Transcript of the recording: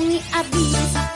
pang-abis